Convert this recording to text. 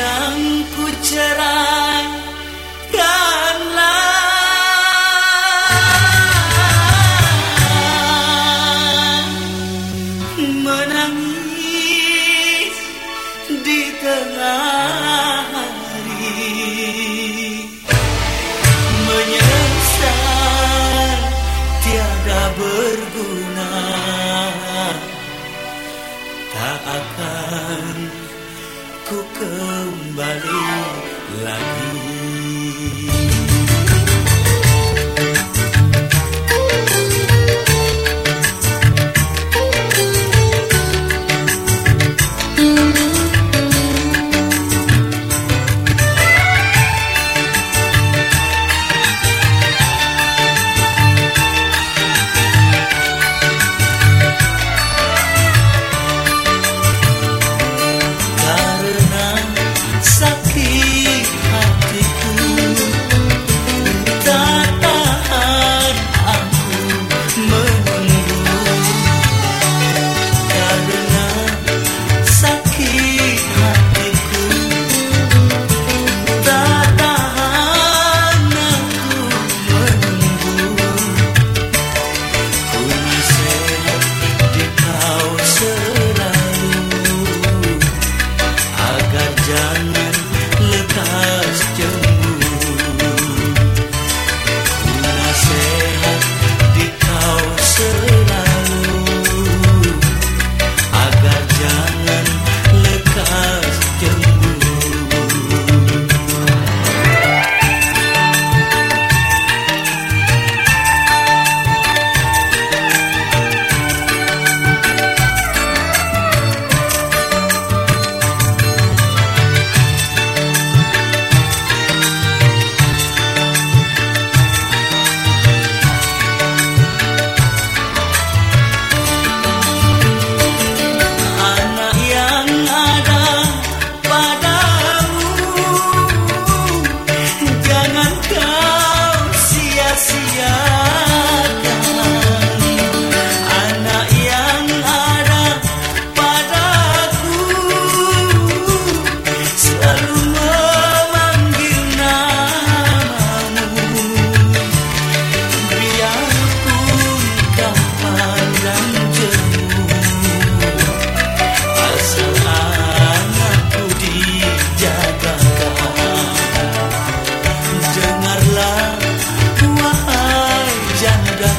yang ku cerahkanlah menangis di tengah hari. Menyesal tiada berguna. somebody like